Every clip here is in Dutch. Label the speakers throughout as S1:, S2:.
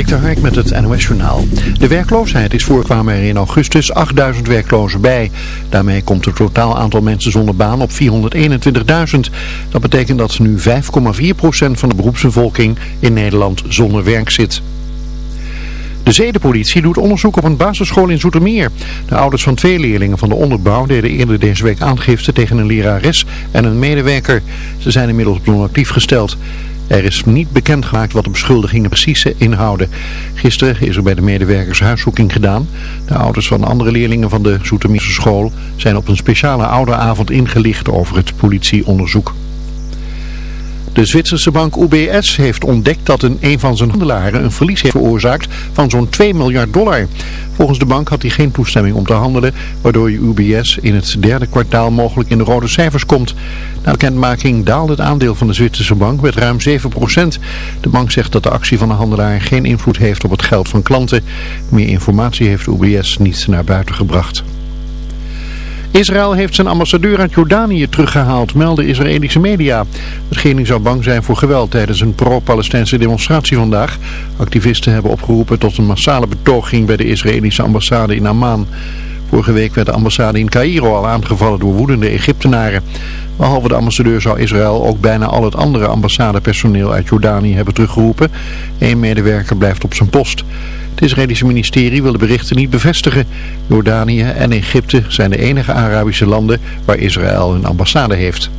S1: Dikter Hark met het NOS Journaal. De werkloosheid is voorkwamen er in augustus 8000 werklozen bij. Daarmee komt het totaal aantal mensen zonder baan op 421.000. Dat betekent dat nu 5,4% van de beroepsbevolking in Nederland zonder werk zit. De zedenpolitie doet onderzoek op een basisschool in Zoetermeer. De ouders van twee leerlingen van de onderbouw deden eerder deze week aangifte tegen een lerares en een medewerker. Ze zijn inmiddels non-actief gesteld. Er is niet bekend gemaakt wat de beschuldigingen precies inhouden. Gisteren is er bij de medewerkers huiszoeking gedaan. De ouders van andere leerlingen van de Zoetermeerse school zijn op een speciale ouderavond ingelicht over het politieonderzoek. De Zwitserse bank UBS heeft ontdekt dat een, een van zijn handelaren een verlies heeft veroorzaakt van zo'n 2 miljard dollar. Volgens de bank had hij geen toestemming om te handelen, waardoor UBS in het derde kwartaal mogelijk in de rode cijfers komt. Na bekendmaking daalde het aandeel van de Zwitserse bank met ruim 7%. De bank zegt dat de actie van de handelaar geen invloed heeft op het geld van klanten. Meer informatie heeft UBS niet naar buiten gebracht. Israël heeft zijn ambassadeur uit Jordanië teruggehaald, melden Israëlische media. De regering zou bang zijn voor geweld tijdens een pro-Palestijnse demonstratie vandaag. Activisten hebben opgeroepen tot een massale betoging bij de Israëlische ambassade in Amman. Vorige week werd de ambassade in Cairo al aangevallen door woedende Egyptenaren. Behalve de ambassadeur zou Israël ook bijna al het andere ambassadepersoneel uit Jordanië hebben teruggeroepen. Eén medewerker blijft op zijn post. Het Israëlische ministerie wil de berichten niet bevestigen. Jordanië en Egypte zijn de enige Arabische landen waar Israël een ambassade heeft.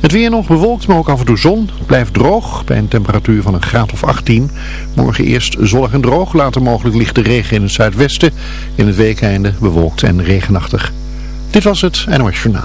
S1: Het weer nog bewolkt, maar ook af en toe zon. Het blijft droog bij een temperatuur van een graad of 18. Morgen eerst zonnig en droog, later mogelijk lichte regen in het zuidwesten. In het weekeinde bewolkt en regenachtig. Dit was het NOS Journaal.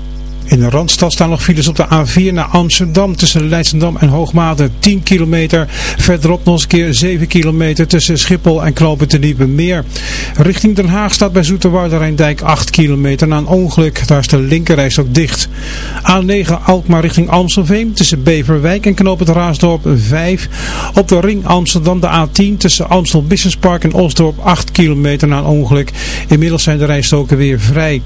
S2: In de Randstad staan nog files op de A4 naar Amsterdam tussen Leidschendam en Hoogmade 10 kilometer. Verderop nog eens een keer 7 kilometer tussen Schiphol en Knopen te Diepe Meer. Richting Den Haag staat bij Zoeterwoude Rijndijk 8 kilometer na een ongeluk. Daar is de linkerreis ook dicht. A9 Alkmaar richting Amstelveen tussen Beverwijk en Knopen Raasdorp 5. Op de ring Amsterdam de A10 tussen Amstel Business Park en Osdorp 8 kilometer na een ongeluk. Inmiddels zijn de rijstoken weer vrij.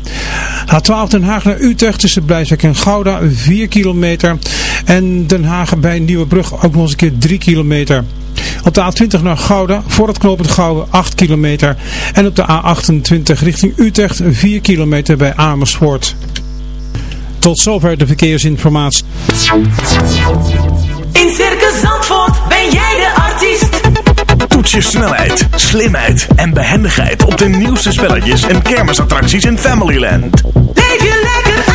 S2: A12 Den Haag naar Utrecht tussen Blijswijk en Gouda 4 kilometer. En Den Haag bij Nieuwebrug ook nog eens een keer 3 kilometer. Op de A20 naar Gouda, voor het knooppunt Gouwen 8 kilometer. En op de A28 richting Utrecht 4 kilometer bij Amersfoort. Tot zover de verkeersinformatie.
S3: In Circus Zandvoort ben jij de artiest.
S4: Toets je snelheid, slimheid en behendigheid op de nieuwste spelletjes en kermisattracties in Familyland.
S3: Leef je lekker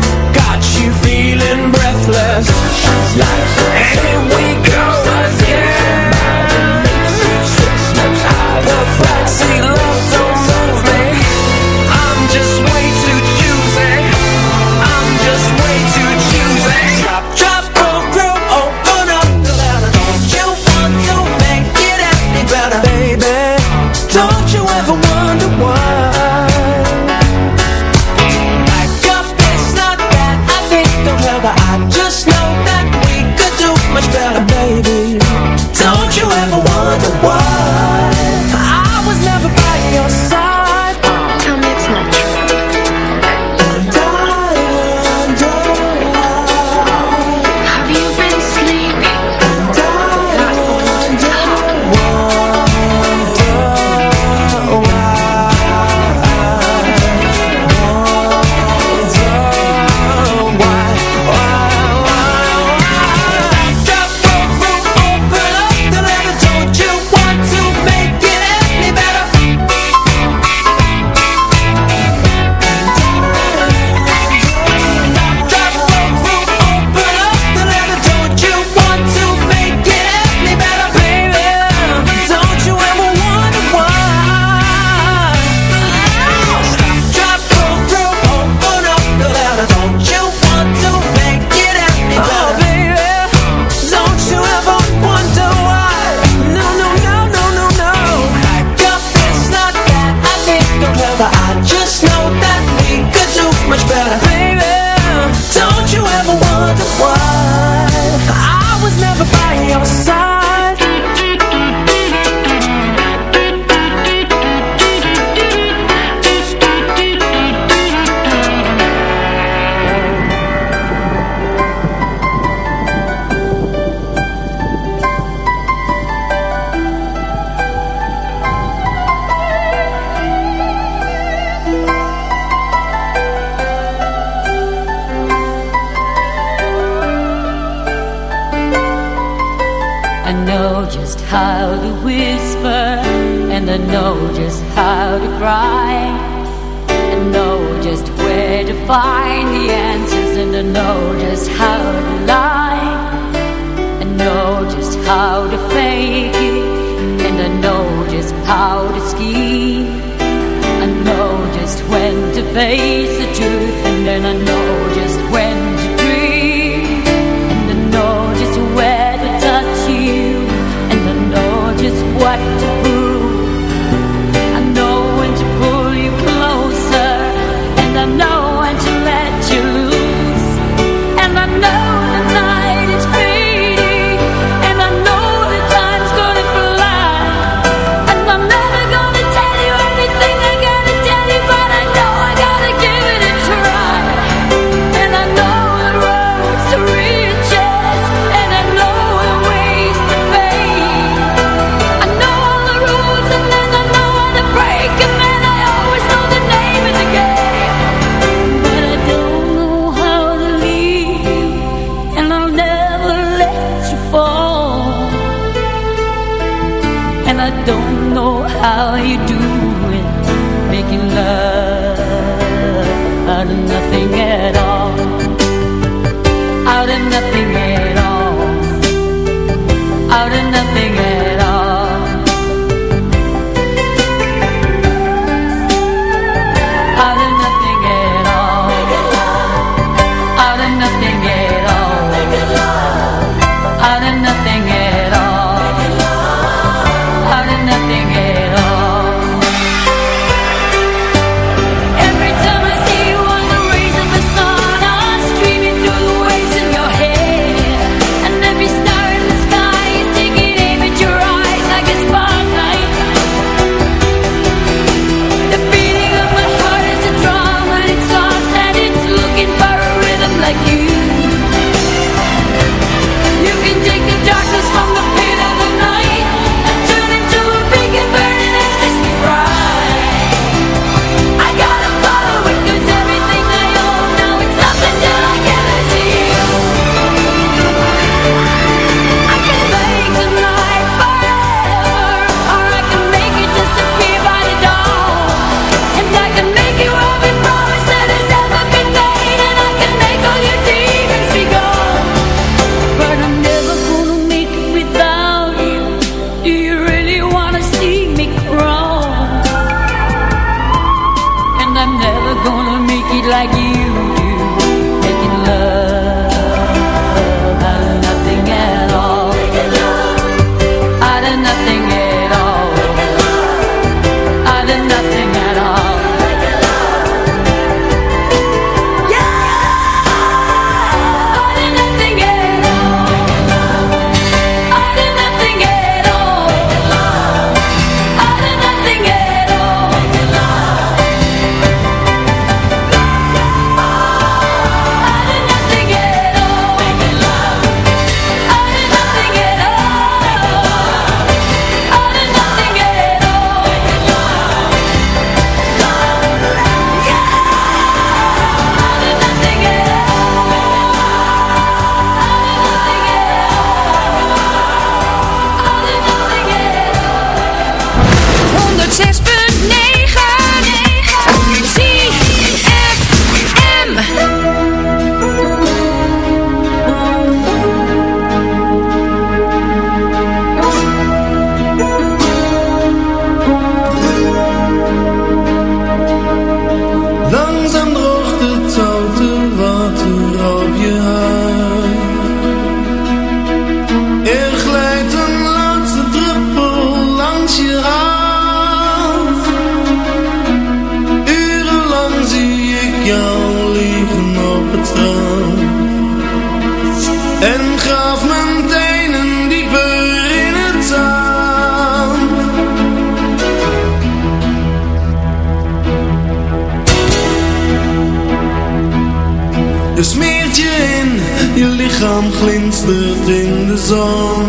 S5: je in, je lichaam glinstert in de zon.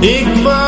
S5: Ik
S3: wacht.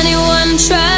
S3: anyone
S6: try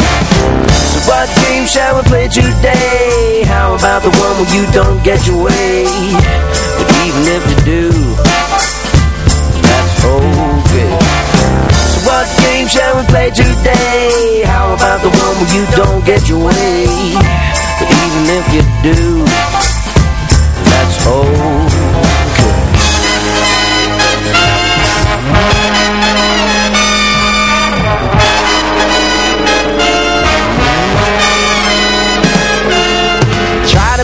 S7: what game shall we play today? How about the one where you don't get your way? But even if you do That's okay what game shall we play today? How about the one where you don't get your way? But even if you do, that's okay.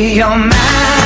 S8: Your man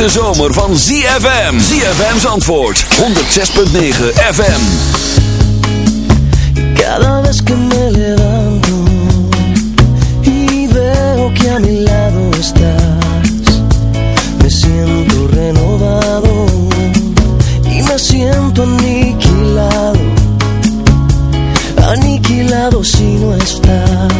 S6: hete zomer van ZFM. ZFM's antwoord. 106.9 FM.
S9: Cada vez que me levanto y veo que a mi lado estás, me siento renovado y me siento aniquilado, aniquilado si no estás.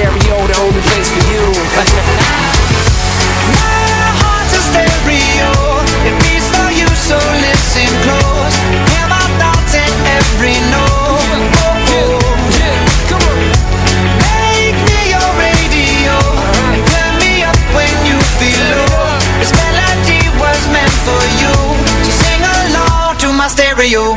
S10: stereo, oh, the only place for you. My heart's a stereo, it beats for you, so listen close. Hear my thoughts
S8: in every note. Yeah, oh, yeah, come on. Make me your radio, right. turn me up when you feel low. This melody was meant for you,
S10: so sing along to my stereo.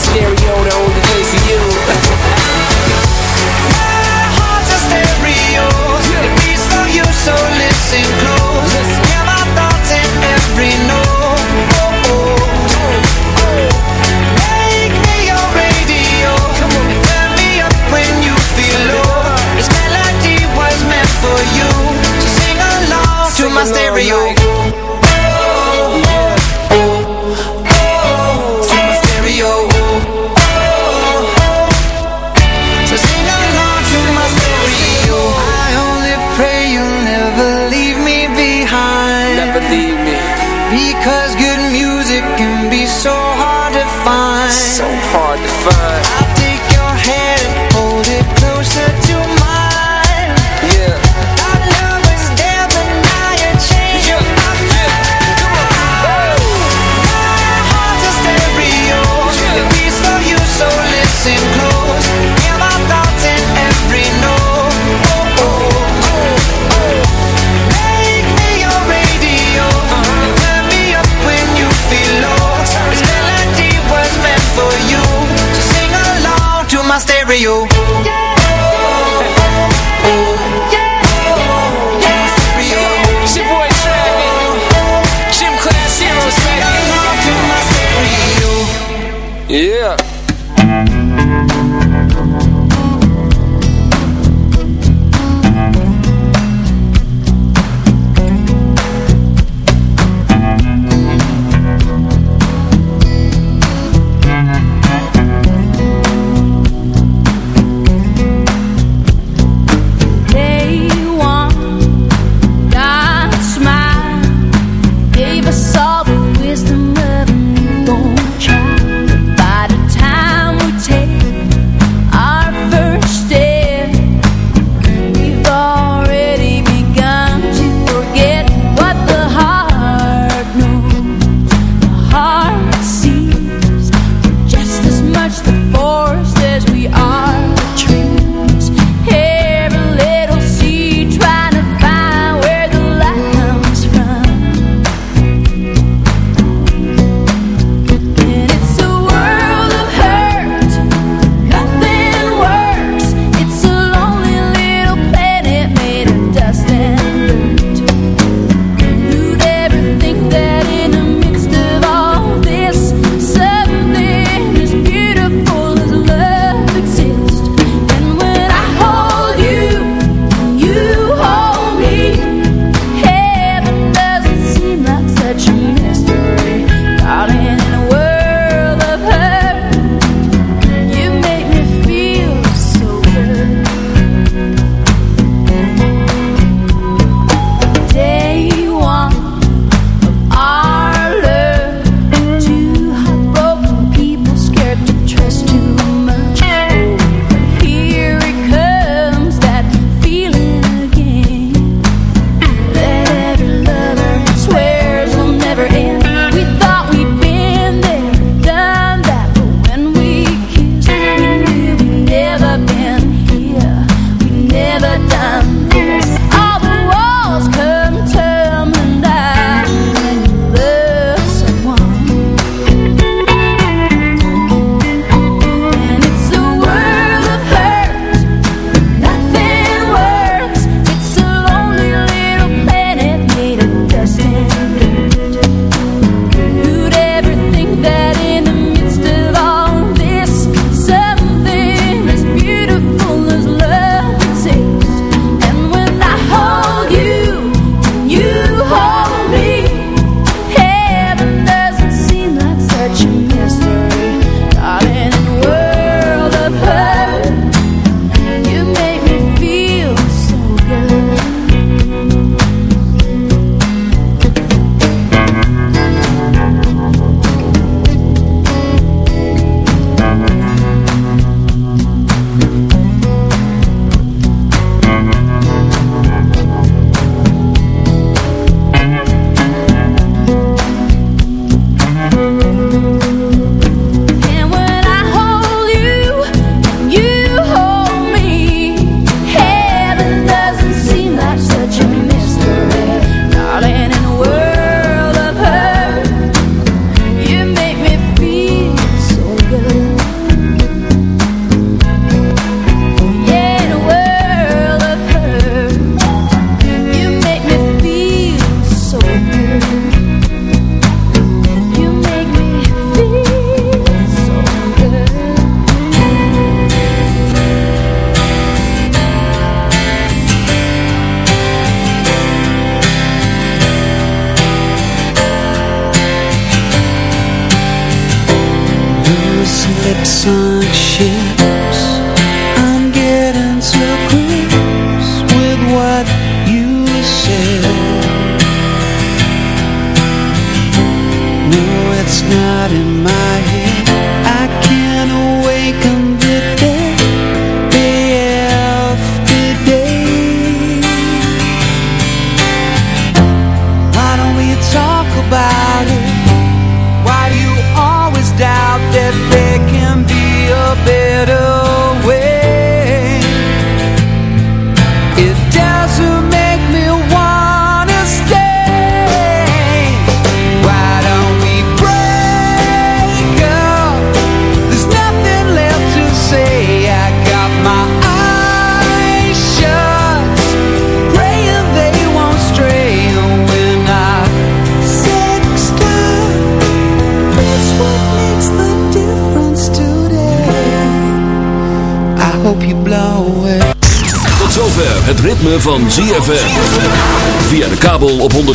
S8: stereo, the only
S10: stereo.